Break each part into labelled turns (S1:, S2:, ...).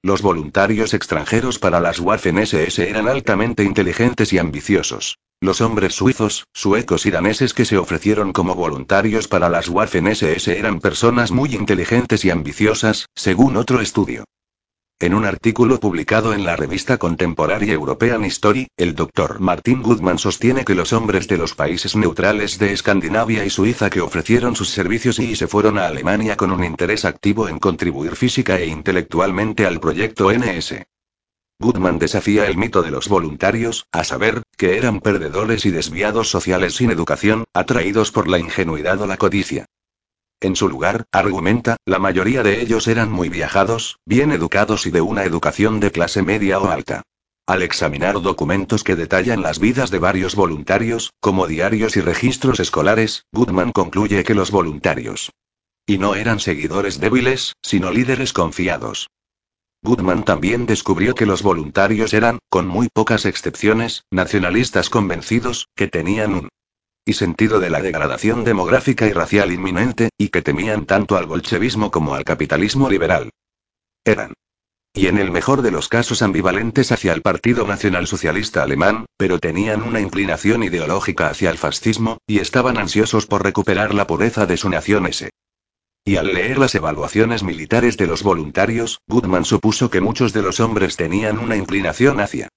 S1: Los voluntarios extranjeros para las Waffen-SS eran altamente inteligentes y ambiciosos. Los hombres suizos, suecos y daneses que se ofrecieron como voluntarios para las Waffen-SS eran personas muy inteligentes y ambiciosas, según otro estudio. En un artículo publicado en la revista contemporánea European History, el Dr. Martin Goodman sostiene que los hombres de los países neutrales de Escandinavia y Suiza que ofrecieron sus servicios y se fueron a Alemania con un interés activo en contribuir física e intelectualmente al proyecto NS. Goodman desafía el mito de los voluntarios, a saber, que eran perdedores y desviados sociales sin educación, atraídos por la ingenuidad o la codicia. En su lugar, argumenta, la mayoría de ellos eran muy viajados, bien educados y de una educación de clase media o alta. Al examinar documentos que detallan las vidas de varios voluntarios, como diarios y registros escolares, Goodman concluye que los voluntarios y no eran seguidores débiles, sino líderes confiados. Goodman también descubrió que los voluntarios eran, con muy pocas excepciones, nacionalistas convencidos, que tenían un y sentido de la degradación demográfica y racial inminente, y que temían tanto al bolchevismo como al capitalismo liberal. Eran. Y en el mejor de los casos ambivalentes hacia el Partido Nacional Socialista Alemán, pero tenían una inclinación ideológica hacia el fascismo, y estaban ansiosos por recuperar la pureza de su nación ese. Y al leer las evaluaciones militares de los voluntarios, Goodman supuso que muchos de los hombres tenían una inclinación hacia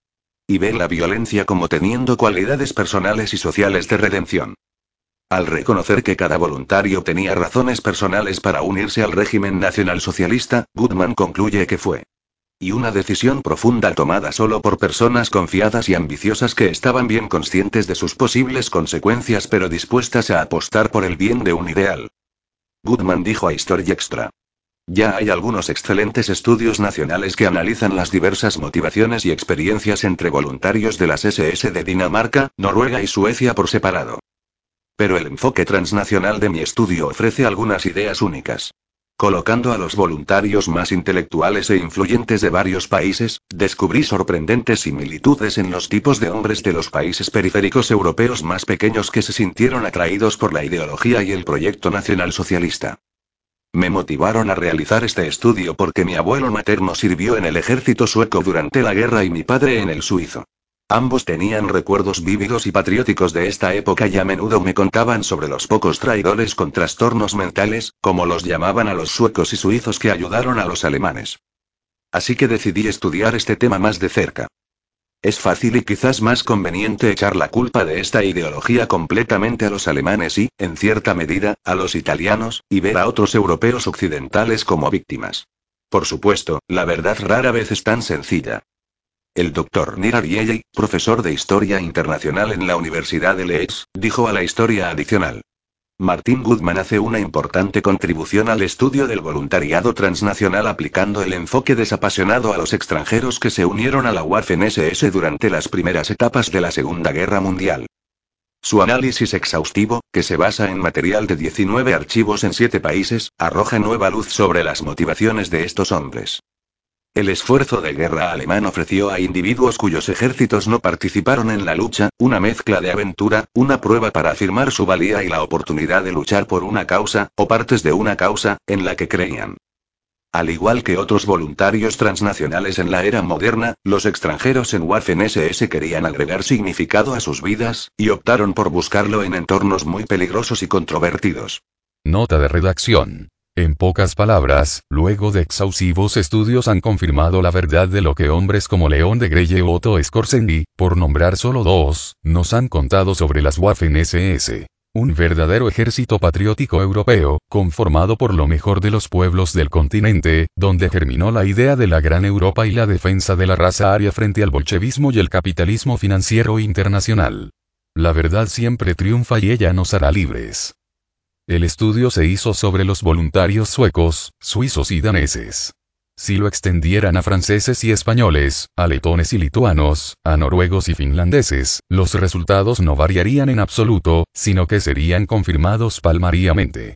S1: y ve la violencia como teniendo cualidades personales y sociales de redención. Al reconocer que cada voluntario tenía razones personales para unirse al régimen nacionalsocialista, Goodman concluye que fue y una decisión profunda tomada solo por personas confiadas y ambiciosas que estaban bien conscientes de sus posibles consecuencias pero dispuestas a apostar por el bien de un ideal. Goodman dijo a History Extra. Ya hay algunos excelentes estudios nacionales que analizan las diversas motivaciones y experiencias entre voluntarios de las SS de Dinamarca, Noruega y Suecia por separado. Pero el enfoque transnacional de mi estudio ofrece algunas ideas únicas. Colocando a los voluntarios más intelectuales e influyentes de varios países, descubrí sorprendentes similitudes en los tipos de hombres de los países periféricos europeos más pequeños que se sintieron atraídos por la ideología y el proyecto nacional socialista. Me motivaron a realizar este estudio porque mi abuelo materno sirvió en el ejército sueco durante la guerra y mi padre en el suizo. Ambos tenían recuerdos vívidos y patrióticos de esta época y a menudo me contaban sobre los pocos traidores con trastornos mentales, como los llamaban a los suecos y suizos que ayudaron a los alemanes. Así que decidí estudiar este tema más de cerca. Es fácil y quizás más conveniente echar la culpa de esta ideología completamente a los alemanes y, en cierta medida, a los italianos, y ver a otros europeos occidentales como víctimas. Por supuesto, la verdad rara vez es tan sencilla. El doctor Nira Vielle, profesor de Historia Internacional en la Universidad de Leeds, dijo a la Historia Adicional. Martin Goodman hace una importante contribución al estudio del voluntariado transnacional aplicando el enfoque desapasionado a los extranjeros que se unieron a la Waffen-SS durante las primeras etapas de la Segunda Guerra Mundial. Su análisis exhaustivo, que se basa en material de 19 archivos en 7 países, arroja nueva luz sobre las motivaciones de estos hombres. El esfuerzo de guerra alemán ofreció a individuos cuyos ejércitos no participaron en la lucha, una mezcla de aventura, una prueba para afirmar su valía y la oportunidad de luchar por una causa, o partes de una causa, en la que creían. Al igual que otros voluntarios transnacionales en la era moderna, los extranjeros en Waffen-SS querían agregar significado a sus vidas, y optaron por buscarlo en entornos muy peligrosos y controvertidos.
S2: Nota de redacción. En pocas palabras, luego de exhaustivos estudios han confirmado la verdad de lo que hombres como León de Greye o Otto Skorzeny, por nombrar solo dos, nos han contado sobre las Waffen-SS. Un verdadero ejército patriótico europeo, conformado por lo mejor de los pueblos del continente, donde germinó la idea de la gran Europa y la defensa de la raza aria frente al bolchevismo y el capitalismo financiero internacional. La verdad siempre triunfa y ella nos hará libres. El estudio se hizo sobre los voluntarios suecos, suizos y daneses. Si lo extendieran a franceses y españoles, a letones y lituanos, a noruegos y finlandeses, los resultados no variarían en absoluto, sino que serían confirmados palmariamente.